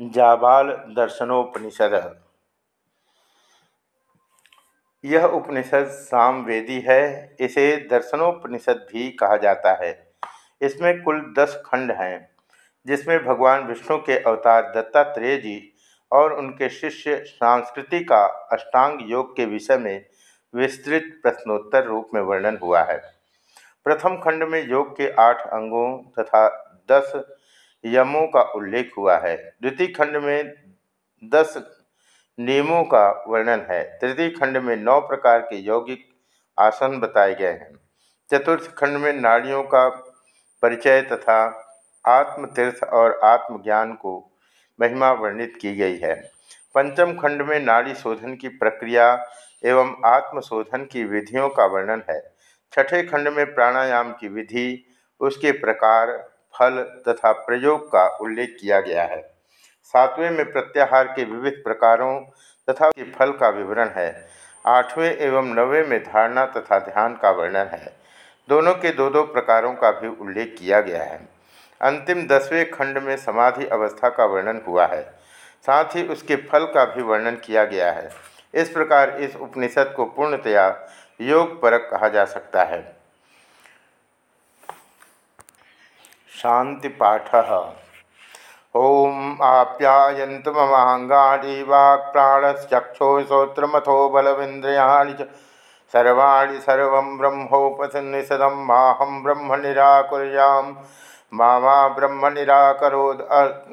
जाबाल दर्शनोपनिषद। यह उपनिषद सामवेदी है, इसे दर्शनोपनिषद भी कहा जाता है। इसमें कुल दस खंड हैं, जिसमें भगवान विष्णु के अवतार दत्तात्रेय जी और उनके शिष्य संस्कृति का अष्टांग योग के विषय में विस्तृत प्रश्नोत्तर रूप में वर्णन हुआ है। प्रथम खंड में योग के आठ अंगों तथा दस यमों का उल्लेख हुआ है। द्वितीय खंड में दस नियमों का वर्णन है। तृतीय खंड में नौ प्रकार के यौगिक आसन बताए गए हैं। चतुर्थ खंड में नाड़ियों का परिचय तथा आत्मतीर्थ और आत्मज्ञान को महिमा वर्णित की गई है। पंचम खंड में नाड़ी शोधन की प्रक्रिया एवं आत्मशोधन की विधियों का वर्णन है। छठे खंड में प्राणायाम की विधि, उसके प्रकार फल तथा प्रयोग का उल्लेख किया गया है। सातवें में प्रत्याहार के विविध प्रकारों तथा के फल का विवरण है। आठवें एवं नवें में धारणा तथा ध्यान का वर्णन है। दोनों के दो दो प्रकारों का भी उल्लेख किया गया है। अंतिम दसवें खंड में समाधि अवस्था का वर्णन हुआ है। साथ ही उसके फल का भी वर्णन किया गया है। इस प्रकार इस उपनिषद को पूर्णतया योग परक कहा जा सकता है। शांति पाठ ओम आप्यायन्तु ममाङ्गानि वाक्प्राणश्चक्षुश्रोत्रमथो बलविन्द्रियाणि च। सर्वाणि सर्वं ब्रह्मोपसन्निषदं माहं ब्रह्म निराकुर्यां मा मा ब्रह्म निराकरोद्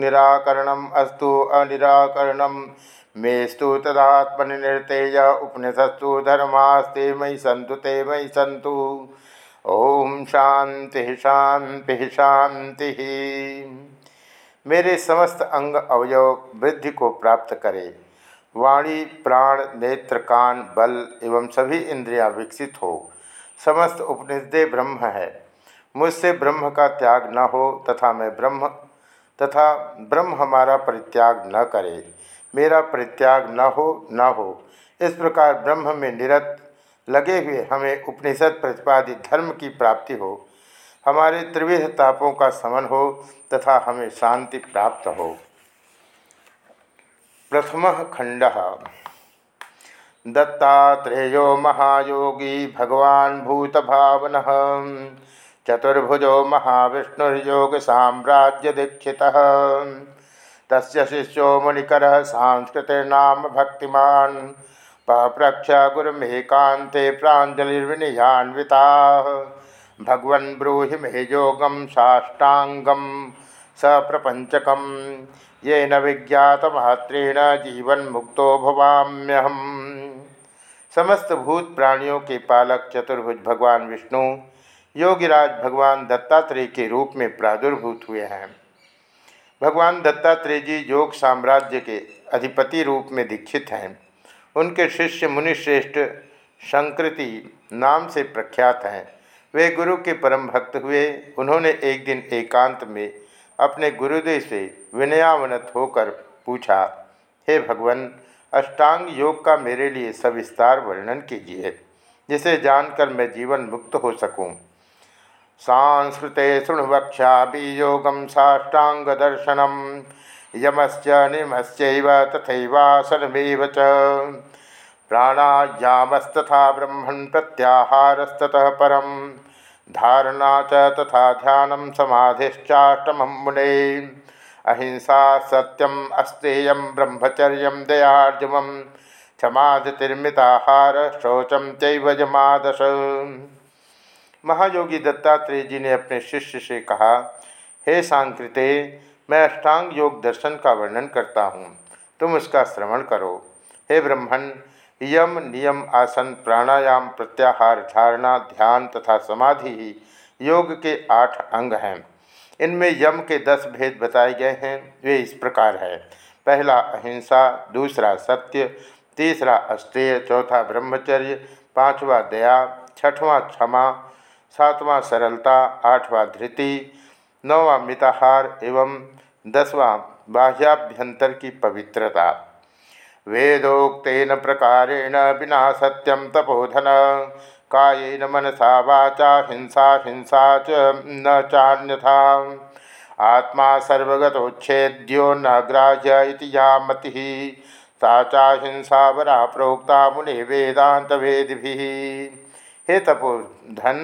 निराकरणम् अस्तु अनिराकरणं। मेस्तु तदात्मनिर्तेय उपनिषत्सु धर्मास्ते मयि सन्तु ते मयि सन्तु। ओम शांति शांति शांति। मेरे समस्त अंग अवयव वृद्धि को प्राप्त करे। वाणी, प्राण, नेत्र, कान, बल एवं सभी इंद्रियाँ विकसित हो। समस्त उपनिषदे ब्रह्म है। मुझसे ब्रह्म का त्याग न हो तथा मैं ब्रह्म तथा ब्रह्म हमारा परित्याग न करे। मेरा परित्याग न हो न हो। इस प्रकार ब्रह्म में निरत लगे हुए हमें उपनिषद प्रतिपादित धर्म की प्राप्ति हो, हमारे त्रिविध तापों का समन हो तथा हमें शांति प्राप्त हो। प्रथम खंड। दत्तात्रेयो महायोगी भगवान भूत भावन चतुर्भुजो महाविष्णुर्योग साम्राज्य दीक्षित तस् शिष्यो मुनिकर सांस्कृतिर्नाम भक्तिमान। पप्रक्ष गुरुमेकांते प्राजलिर्विनियान्विता भगवन् ब्रूहि मे योगम साष्टांगम सप्रपंचक ये न विज्ञातमात्रेण जीवन मुक्तो भवाम्यहम। समस्त भूत प्राणियों के पालक चतुर्भुज भगवान विष्णु, योगिराज भगवान दत्तात्रेय के रूप में प्रादुर्भूत हुए हैं। भगवान दत्तात्रेय जी योग साम्राज्य के अधिपति रूप में दीक्षित हैं। उनके शिष्य मुनिश्रेष्ठ संकृति नाम से प्रख्यात हैं। वे गुरु के परम भक्त हुए। उन्होंने एक दिन एकांत में अपने गुरुदेव से विनयावनत होकर पूछा, हे भगवान, अष्टांग योग का मेरे लिए सविस्तार वर्णन कीजिए, जिसे जानकर मैं जीवन मुक्त हो सकूँ। सांस्कृते भी योगम साष्टांग दर्शनम। यमश्च निमश्चैव तथैवासनमेव च। प्राणायामस्तथा ब्रह्मण प्रत्याहारस्ततः धारणा च तथा ध्यान समाधिश्चाष्टम मुने। अहिंसा सत्यम अस्तेय ब्रह्मचर्य दयार्जव क्षमाधिर्मिताहार शौचम चैवजमादश महायोगी दत्तात्रेय जी ने अपने शिष्य से कहा, हे सांकृते मैं अष्टांग योग दर्शन का वर्णन करता हूँ। तुम उसका श्रवण करो। हे ब्रह्मण यम नियम आसन प्राणायाम प्रत्याहार धारणा ध्यान तथा समाधि ही योग के आठ अंग हैं। इनमें यम के दस भेद बताए गए हैं। वे इस प्रकार है। पहला अहिंसा, दूसरा सत्य, तीसरा अस्तेय चौथा ब्रह्मचर्य, पांचवा दया, छठवां क्षमा, सातवां सरलता, आठवां धृति नौवा मिताहार एवं दसवां बाह्याभ्यंतर की पवित्रता। वेदोक्न प्रकारेण बिना सत्यम तपोधन, कायेन मनसा वाचा, हिंसा हिंसा च न चान्यथा। आत्मा सर्वगतोच्छेद्यो न ग्राह्य या मति। सा चा वरा प्रोक्ता मुनि वेद हे तपोधन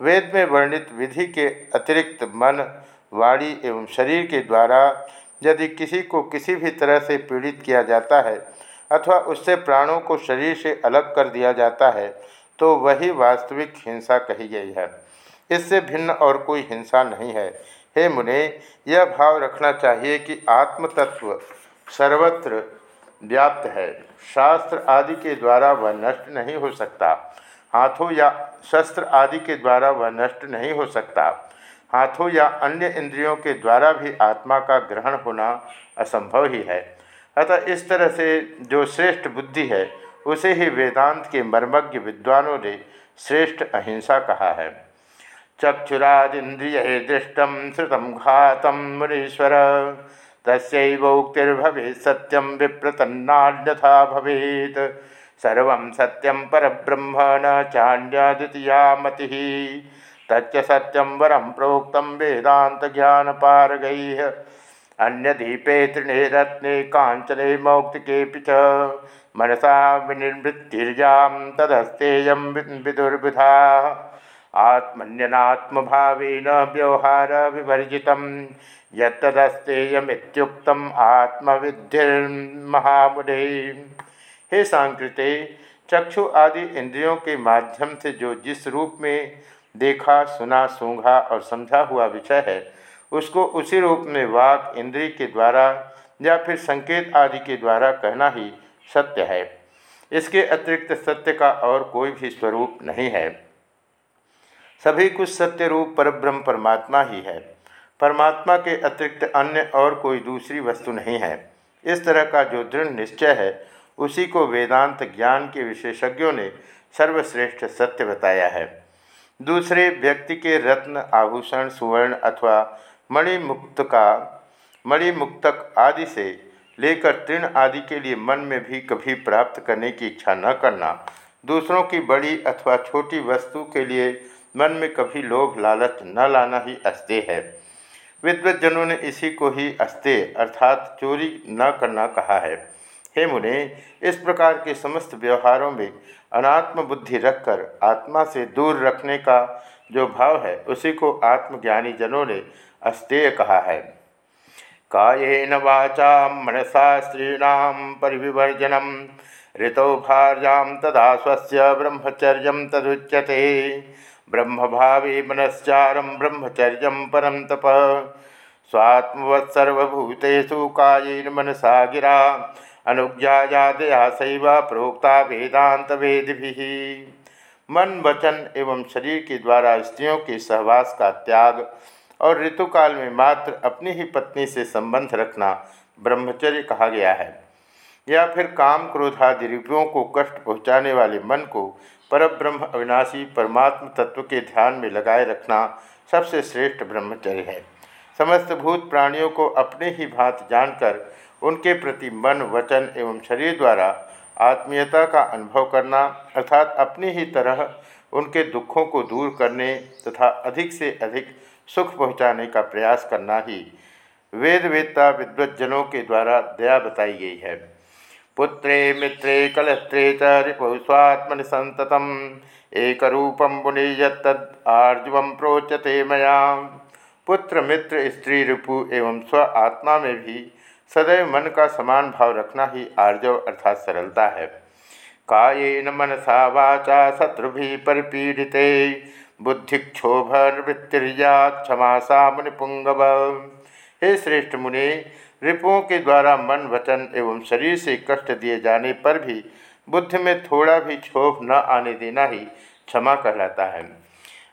वेद में वर्णित विधि के अतिरिक्त मन, वाणी एवं शरीर के द्वारा यदि किसी को किसी भी तरह से पीड़ित किया जाता है अथवा उससे प्राणों को शरीर से अलग कर दिया जाता है तो वही वास्तविक हिंसा कही गई है। इससे भिन्न और कोई हिंसा नहीं है। हे मुने, यह भाव रखना चाहिए कि आत्म तत्व सर्वत्र व्याप्त है। शास्त्र आदि के द्वारा वह नष्ट नहीं हो सकता। हाथों या शस्त्र आदि के द्वारा वह नष्ट नहीं हो सकता। हाथों या अन्य इंद्रियों के द्वारा भी आत्मा का ग्रहण होना असंभव ही है। अतः इस तरह से जो श्रेष्ठ बुद्धि है, उसे ही वेदांत के मर्मज्ञ विद्वानों ने श्रेष्ठ अहिंसा कहा है। चक्षुरादिंद्रिय दृष्टम श्रुतम घातम मुनीश्वर। तस्वोक्तिर्भवे सत्यम विप्रतन्नान्यथा भवेत। सर्व सत्यम परब्रह्म न चान्या मति तच्च सत्यम वरम प्रोक्त वेदात ज्ञान पारगै अन्यदीपे तृणे रत्ने कांचने मौक्तिके च। मनसा विनिवृत्तिर्यां तदस्तेय विदुर्बुधा आत्मन्यनात्म भावेन व्यवहार विवर्जित। यदस्तेयमुक्तम आत्मविद्धिर्महामुदे। हे सांकृते, चक्षु आदि इंद्रियों के माध्यम से जो जिस रूप में देखा, सुना, सूंघा और समझा हुआ विषय है, उसको उसी रूप में वाक, इंद्रिय के द्वारा या फिर संकेत आदि के द्वारा कहना ही सत्य है। इसके अतिरिक्त सत्य का और कोई भी स्वरूप नहीं है। सभी कुछ सत्य रूप परब्रह्म परमात्मा ही है। परमात्मा के अतिरिक्त अन्य और कोई दूसरी वस्तु नहीं है। इस तरह का जो दृढ़ निश्चय है उसी को वेदांत ज्ञान के विशेषज्ञों ने सर्वश्रेष्ठ सत्य बताया है। दूसरे व्यक्ति के रत्न, आभूषण, सुवर्ण अथवा मणिमुक्त का मणिमुक्तक आदि से लेकर तृण आदि के लिए मन में भी कभी प्राप्त करने की इच्छा न करना, दूसरों की बड़ी अथवा छोटी वस्तु के लिए मन में कभी लोभ, लालच न लाना ही अस्ते है। विद्वजनों ने इसी को ही अस्ते अर्थात चोरी न करना कहा है। हे मुने, इस प्रकार के समस्त व्यवहारों में अनात्म बुद्धि रखकर आत्मा से दूर रखने का जो भाव है, उसी को आत्मज्ञानी जनों ने अस्तेय कहा है। कायेन वाचा मनसा स्त्रीण परिविवर्जनम ऋतौ भार्यां तदा स्व ब्रह्मचर्य तदुच्यते। ब्रह्म भावे मनश्चारम ब्रह्मचर्य परम तप। स्वात्मवत्सर्वभूतेषु कायेन मनसा गिरा अनुज्ञायादया सैव प्रोक्ता वेदांत वेद भी मन वचन एवं शरीर के द्वारा स्त्रियों के सहवास का त्याग और ऋतुकाल में मात्र अपनी ही पत्नी से संबंध रखना ब्रह्मचर्य कहा गया है। या फिर काम क्रोधादि रिपुओं को कष्ट पहुँचाने वाले मन को परब्रह्म अविनाशी परमात्म तत्व के ध्यान में लगाए रखना सबसे श्रेष्ठ ब्रह्मचर्य है। समस्त भूत प्राणियों को अपने ही भांत जानकर उनके प्रति मन, वचन एवं शरीर द्वारा आत्मीयता का अनुभव करना, अर्थात अपनी ही तरह उनके दुखों को दूर करने तथा अधिक से अधिक सुख पहुँचाने का प्रयास करना ही वेद वेदता विद्वज्जनों के द्वारा दया बताई गई है। पुत्रे, मित्रे कलत्रे च रिपु सततम एक रूपम मुनि यर्जुव प्रोचते मया। पुत्र, मित्र, स्त्री, रिपु एवं स्व आत्मा में भी सदैव मन का समान भाव रखना ही आर्जव अर्थात सरलता है। कायेन मनसा वाचा शत्रु परिपीड़िते बुद्धिक्षोभवृत्तिर्या क्षमा सा मुनिपुंगव हे श्रेष्ठ मुनि, रिपुओं के द्वारा मन, वचन एवं शरीर से कष्ट दिए जाने पर भी बुद्ध में थोड़ा भी क्षोभ न आने देना ही क्षमा कहलाता है।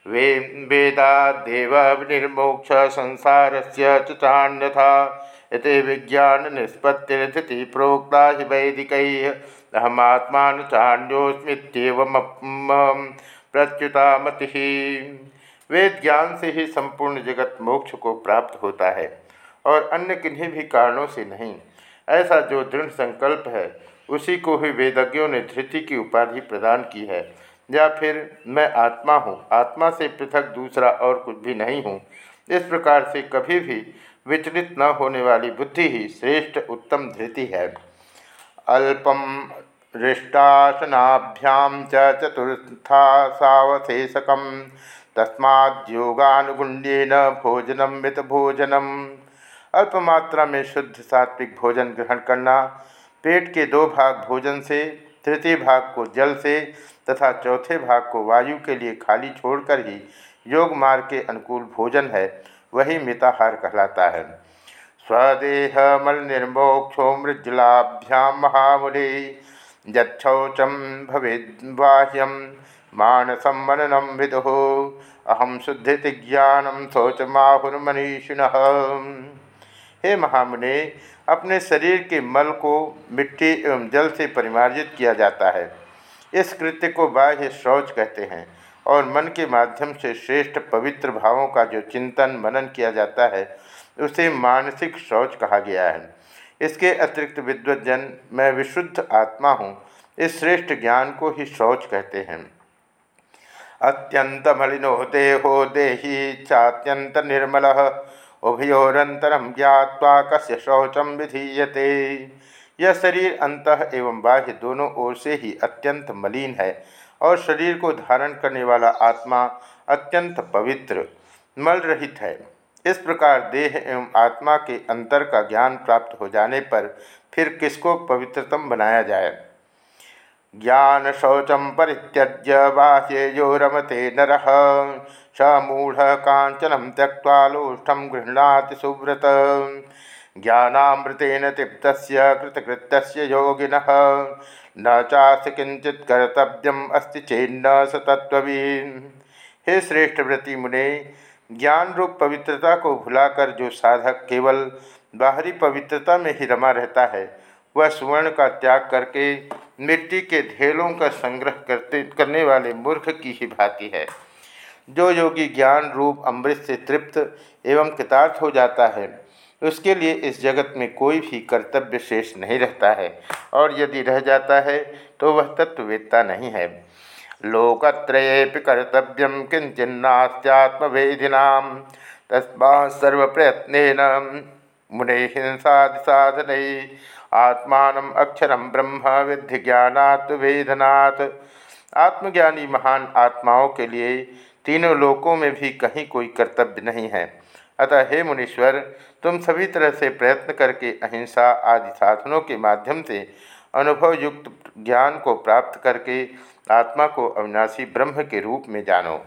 वे वेदा देव निर्मोक्ष संसार से चान्यथा ये विज्ञान निष्पत्तिर्धि प्रोक्ता ही वैदिक। अहमात्मा चाण्योस्मित्यव प्रच्युता मति वेद ज्ञान से ही संपूर्ण जगत मोक्ष को प्राप्त होता है, और अन्य किन्हीं भी कारणों से नहीं। ऐसा जो दृढ़ संकल्प है, उसी को ही वेदज्ञों ने धृति की उपाधि प्रदान की है। या फिर मैं आत्मा हूँ, आत्मा से पृथक दूसरा और कुछ भी नहीं हूँ। इस प्रकार से कभी भी विचलित न होने वाली बुद्धि ही श्रेष्ठ उत्तम धृति है। अल्पम हृष्टासनाभ्याम चतुर्था सवशेषक तस्माद्योगानुगुण्येन भोजनम मित भोजनम। अल्पमात्रा में शुद्ध सात्विक भोजन ग्रहण करना, पेट के दो भाग भोजन से, तृतीय भाग को जल से, तथा चौथे भाग को वायु के लिए खाली छोड़कर ही योग मार्ग के अनुकूल भोजन है। वही मिताहार कहलाता है। स्वदेह मल निर्मोक्षो मृज्जलाभ्याम महामुनि यौचम भवेद्बाह्यम मानसम मननम विदु। अहम शुद्धि ज्ञानम शौचमाहुर्मनीषिण। हे महामुनि, अपने शरीर के मल को मिट्टी एवं जल से परिमार्जित किया जाता है। इस कृत्य को बाह्य शौच कहते हैं। और मन के माध्यम से श्रेष्ठ पवित्र भावों का जो चिंतन मनन किया जाता है, उसे मानसिक शौच कहा गया है। इसके अतिरिक्त विद्वजन मैं विशुद्ध आत्मा हूँ, इस श्रेष्ठ ज्ञान को ही शौच कहते हैं। अत्यंत मलिनो देहो देही, चात्यंत निर्मल उभयोरंतरम ज्ञावा कस्य शौचम विधीयते। यह शरीर अंत एवं बाह्य दोनों ओर से ही अत्यंत मलिन है और शरीर को धारण करने वाला आत्मा अत्यंत पवित्र, मल रहित है। इस प्रकार देह एवं आत्मा के अंतर का ज्ञान प्राप्त हो जाने पर फिर किसको पवित्रतम बनाया जाए? ज्ञान शौचम परित्यज्य बाह्य जो रमते नर, स मूढ़ कांचनम त्यक्ता लोष्ठम गृहणाति सुव्रत। ज्ञानामृतेन तृप्त कृतकृत्य योगिन। न चास किंचित कर्तव्यम अस्ति चेन्न सतत्वीन हे श्रेष्ठ व्रति मुने ज्ञान रूप पवित्रता को भुलाकर जो साधक केवल बाहरी पवित्रता में ही रमा रहता है, वह सुवर्ण का त्याग करके मिट्टी के ढेलों का संग्रह करते, करने वाले मूर्ख की ही भांति है। जो योगी ज्ञान रूप अमृत से तृप्त एवं कृतार्थ हो जाता है उसके लिए इस जगत में कोई भी कर्तव्य शेष नहीं रहता है। और यदि रह जाता है तो वह तत्ववेत्ता नहीं है। लोकत्रये कर्तव्यम किंचिन्नास्त्यात्मवेदिना तस्मा सर्व प्रयत्न मुने हिंसादि साधन आत्मा अक्षर ब्रह्म विधि ज्ञानात्, वेदनात्। आत्मज्ञानी महान आत्माओं के लिए तीनों लोकों में भी कहीं कोई कर्तव्य नहीं है। अतः हे मुनीश्वर तुम सभी तरह से प्रयत्न करके अहिंसा आदि साधनों के माध्यम से अनुभव युक्त ज्ञान को प्राप्त करके आत्मा को अविनाशी ब्रह्म के रूप में जानो।